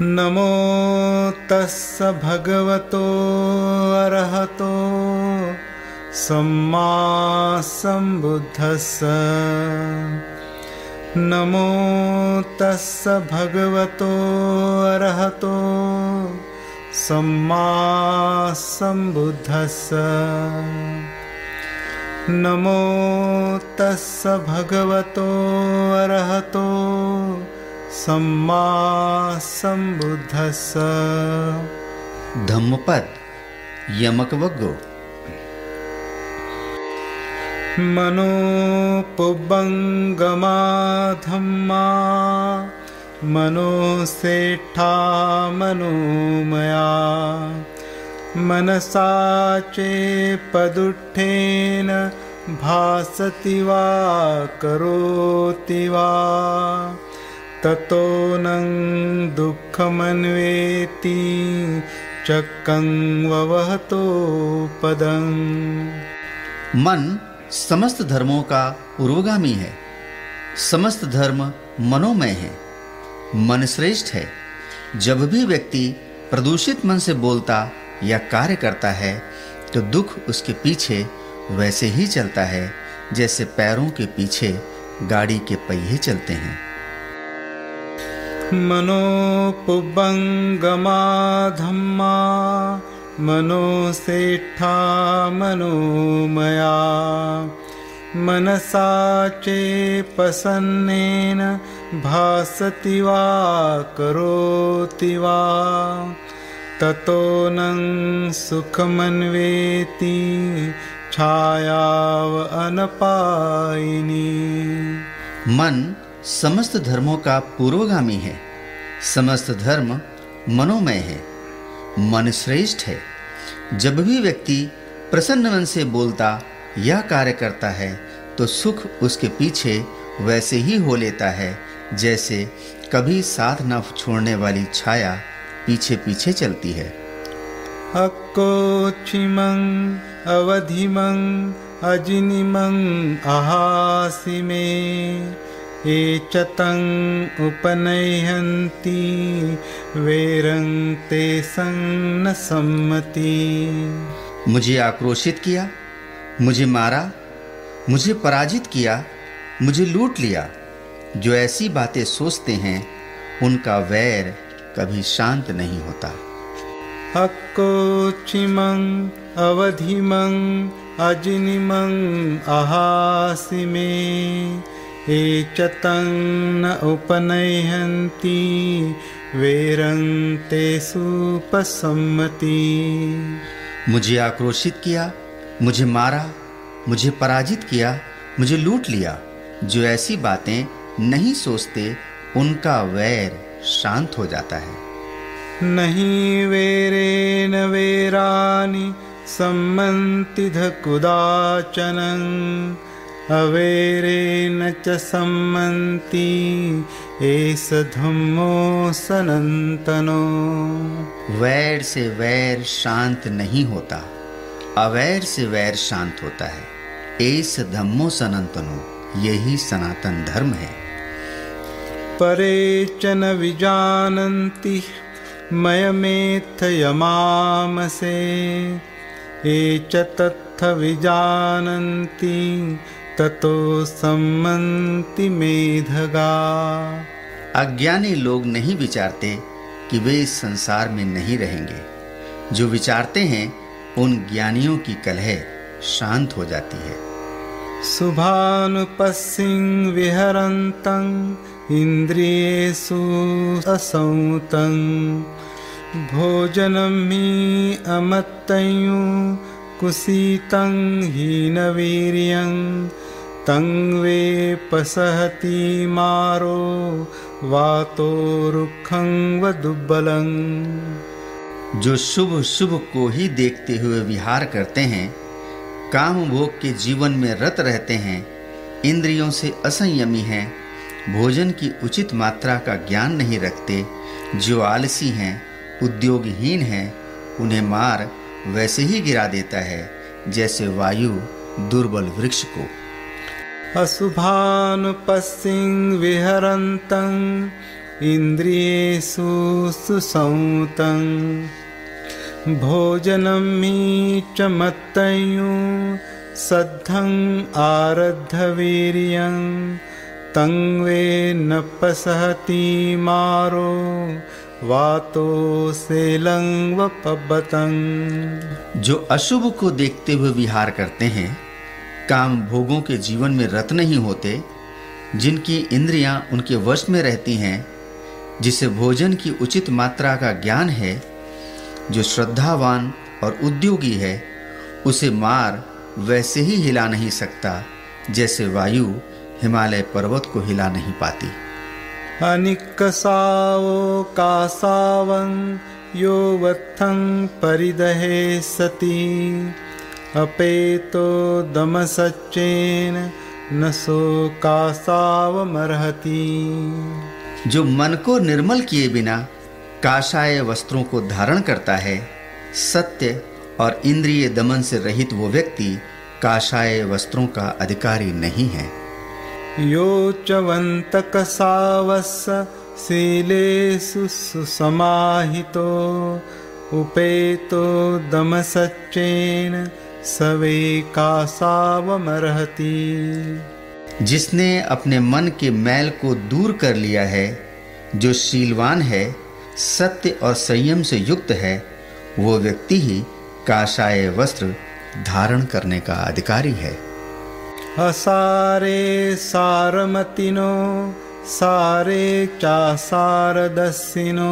नमो तस्स भगवतो अरहतो सम्मा सम्बुद्धस्स। नमो तस्स भगवतो अरहतो सम्मा सम्बुद्धस्स। नमो तस्स भगवतो अरहतो सम्मा सम्बुद्धस्स धम्मपद यमकवग्गो। मनोपुबङ्गमा धम्मा मनोसेठा मनोमया। मनसा चेपदुष्ठेन भासति वा करोति वा ततो नं दुःखमन्वेति चक्कं ववहतो पदम्। मन समस्त धर्मों का पूर्वगामी है। समस्त धर्म मनोमय है। मन श्रेष्ठ है। जब भी व्यक्ति प्रदूषित मन से बोलता या कार्य करता है तो दुख उसके पीछे वैसे ही चलता है, जैसे पैरों के पीछे गाड़ी के पहिए चलते हैं। मनोपुबङ्गमा धम्मा मनोसेठा मनोमया। मनसा चेपसन्नेन भासति वा करोति वा। ततो नं सुखमन्वेति छायाव अनपायिनी। मन समस्त धर्मों का पूर्वगामी है। समस्त धर्म मनोमय है। मन श्रेष्ठ है। जब भी व्यक्ति प्रसन्न मन से बोलता या कार्य करता है तो सुख उसके पीछे वैसे ही हो लेता है, जैसे कभी साथ न छोड़ने वाली छाया पीछे पीछे चलती है। अक्कोचिमं अवधिमं, अजिनिमं अहासि मे एचतं उपनयन्ति वेरं ते सन्न सम्मति। मुझे आक्रोशित किया मुझे मारा मुझे पराजित किया मुझे लूट लिया। जो ऐसी बातें सोचते हैं उनका वैर कभी शांत नहीं होता। हक्कोचिमं अवधिमं अजिनिमं अहासि मे एचतं न उपनयन्ति वेरं ते सुपसम्मति मुझे आक्रोशित किया मुझे मारा मुझे पराजित किया मुझे लूट लिया जो ऐसी बातें नहीं सोचते उनका वैर शांत हो जाता है। नहीं वेरेन वेरानि सम्मन्ति धकुदाचनम् अवेरेन च सम्मन्ति एष धम्मो सनन्तनो। वैर से वैर शांत नहीं होता अवैर से वैर शांत होता है। एस धम्मो सनातनो यही सनातन धर्म है। परे च न विजानन्ति मयमेत्थ यमामसे। ये च तत्थ विजानन्ति ततो सम्मन्ति मेधगा। अज्ञानी लोग नहीं विचारते कि वे इस संसार में नहीं रहेंगे। जो विचारते हैं उन ज्ञानियों की कलह शांत हो जाती है। शुभानुपस्सिं विहरन्तं इन्द्रियेषु असंतं भोजनं हि अमत्तयु कुसीतं हीनवीर्यं। तं वे पसहति मारो वातो रुखं व जो शुभ शुभ को ही देखते हुए विहार करते हैं, काम भोग के जीवन में रत रहते हैं, इंद्रियों से असंयमी हैं, भोजन की उचित मात्रा का ज्ञान नहीं रखते, जो आलसी हैं, उद्योगहीन हैं, उन्हें मार वैसे ही गिरा देता है, जैसे वायु दुर्बल वृक्ष को। अशुभानुपस्सिं विहरन्तं इन्द्रियेषु सुसंतं भोजनं हि च मत्तयु सद्धं आरद्धवीर्यं। न पसहति मारो वातो सेलं वपबतं। जो अशुभ को देखते हुए विहार करते हैं काम भोगों के जीवन में रत नहीं होते, जिनकी इंद्रियाँ उनके वश में रहती हैं, जिसे भोजन की उचित मात्रा का ज्ञान है, जो श्रद्धावान और उद्योगी है, उसे मार वैसे ही हिला नहीं सकता, जैसे वायु हिमालय पर्वत को हिला नहीं पाती। अनिकसावो कासावं यो वत्थं परिदहे सति। अपेतो दम दमसच्चेन न सो कासावमर्हति। जो मन को निर्मल किए बिना काशाय वस्त्रों को धारण करता है सत्य और इंद्रिय दमन से रहित वो व्यक्ति काशाय वस्त्रों का अधिकारी नहीं है। यो चवन्तकसावस्य शीलेषु सुसमाहितो उपेतो दमसच्चेन सवे कासावमर्हति जिसने अपने मन के मैल को दूर कर लिया है जो शीलवान है सत्य और संयम से युक्त है वो व्यक्ति ही काशाय वस्त्र धारण करने का अधिकारी है। हसारे सारमतिनो सारे चासारदस्सिनो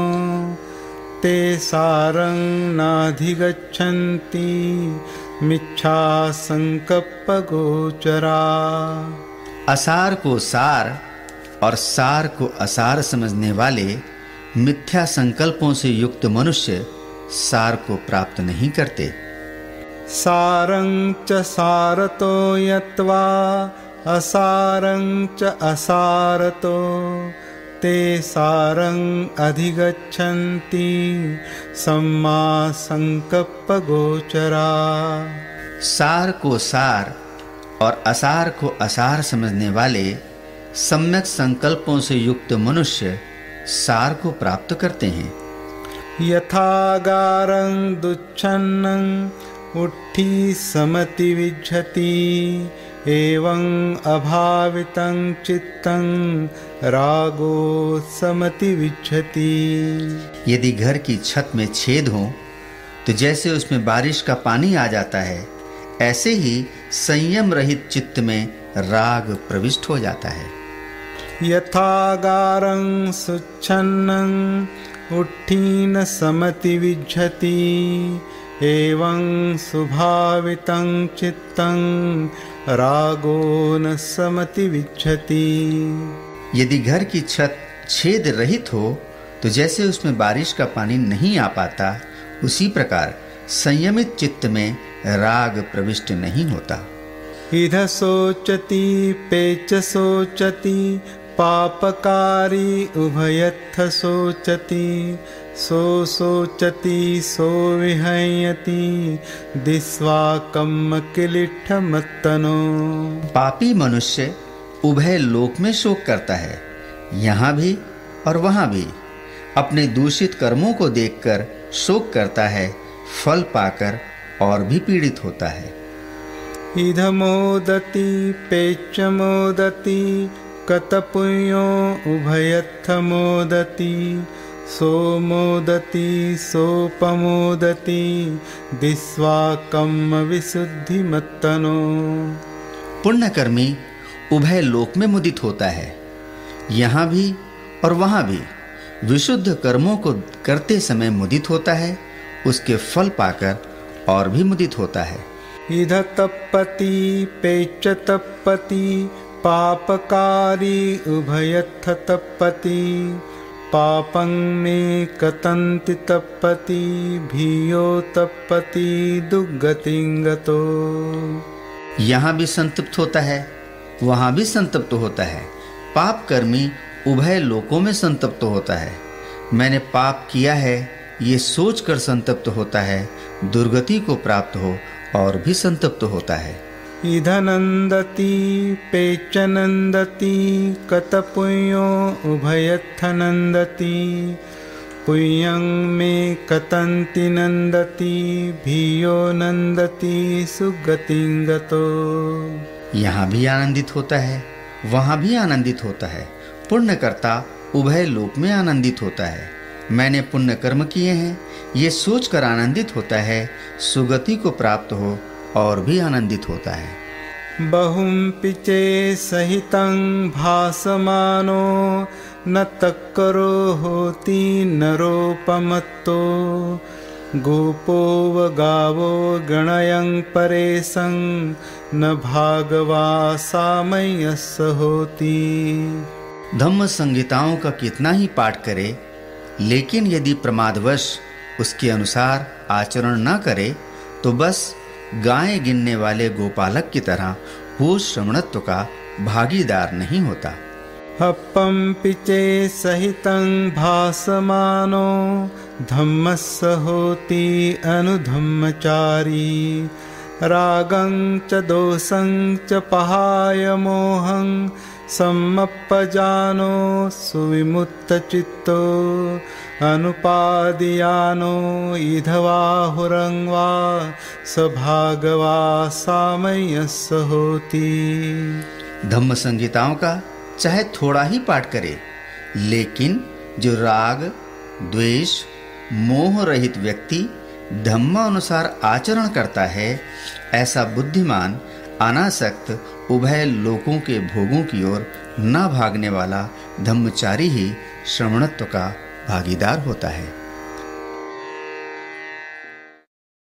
ते सारं नाधिगच्छन्ति मिच्छा गोचरा असार को सार और सार को असार समझने वाले मिथ्या संकल्पों से युक्त मनुष्य सार को प्राप्त नहीं करते। सारं च सारतो यत्वा असारं च असारतो। ते सारं अधिगच्छन्ति सम्मा गोचरा सार को सार और असार को असार समझने वाले सम्यक संकल्पों से युक्त मनुष्य सार को प्राप्त करते हैं। यथागारं दुच्छन्नं उट्ठी समति विज्झति एवं अभावितं चित्तं रागो समति विज्झति यदि घर की छत में छेद हो तो जैसे उसमें बारिश का पानी आ जाता है ऐसे ही संयम रहित चित्त में राग प्रविष्ट हो जाता है। यथागारं सुच्छन्नं उट्ठीन समति विज्झति एवं सुभावितं चित्तं रागो न समति विच्छति। यदि घर की छत छेद रहित हो तो जैसे उसमें बारिश का पानी नहीं आ पाता उसी प्रकार संयमित चित्त में राग प्रविष्ट नहीं होता। इध सोचती पेच सोचती पापकारी उभयत्थ सोचती सो सोचति सो विहयति दिस्वा कम किलिठ मत्तनो। पापी मनुष्य उभय लोक में शोक करता है यहाँ भी और वहाँ भी। अपने दूषित कर्मों को देखकर शोक करता है फल पाकर और भी पीड़ित होता है। इध मोदती पेच मोदती कतपुयो उभयत्थ मोदती सो मोदती सोपमोदती दिस्वाकम विशुद्धि मत्तनो। पुण्यकर्मी उभय लोक में मुदित होता है। यहाँ भी और वहाँ भी विशुद्ध कर्मों को करते समय मुदित होता है उसके फल पाकर और भी मुदित होता है। इध तपति पेच तपति पापकारी उभयथ तपति पापं मे कतन्ति तपति भियो तपति दुर्गतिंगतो यहाँ भी संतप्त होता है, वहाँ भी संतप्त होता है। पाप कर्मी उभय लोकों में संतप्त होता है। मैंने पाप किया है, ये सोचकर संतप्त होता है। दुर्गति को प्राप्त हो और भी संतप्त होता है। इधनन्दति पेचनन्दति कतपुण्यो उभयत्थनन्दति। पुय्यं मे कतन्ति नन्दति, भियो नन्दति, सुगतिं गतो। यहाँ भी आनंदित होता है, वहाँ भी आनंदित होता है। पुण्यकर्ता उभय लोक में आनंदित होता है। मैंने पुण्य कर्म किए हैं, ये सोचकर आनंदित होता है, सुगति को प्राप्त हो और भी आनंदित होता है। बहुम पिचे सहितं भासमानो न तक्करो होती नरोपमत्तो। गोपो व गावो गणयं परेशं न भागवा सामयस होती। धम्म संहिताओं का कितना ही पाठ करे लेकिन यदि प्रमादवश उसके अनुसार आचरण न करे तो बस गाय गिनने वाले गोपालक की तरह वो श्रवणत्व का भागीदार नहीं होता। हपम पिचे सहितं भासमानो धम्मस्य होती अनुधम्मचारी। रागं च दोषं च पहाय मोहं सम्मप्पजानो सुविमुक्तचित्तो अनुपादियानो इधवाहुरं वा स भागवा होती धम्म संहिताओं का चाहे थोड़ा ही पाठ करे, लेकिन जो राग, द्वेष, मोह रहित व्यक्ति धम्म अनुसार आचरण करता है, ऐसा बुद्धिमान अनासक्त उभय लोकों के भोगों की ओर न भागने वाला धम्मचारी ही श्रवणत्व का भागीदार होता है।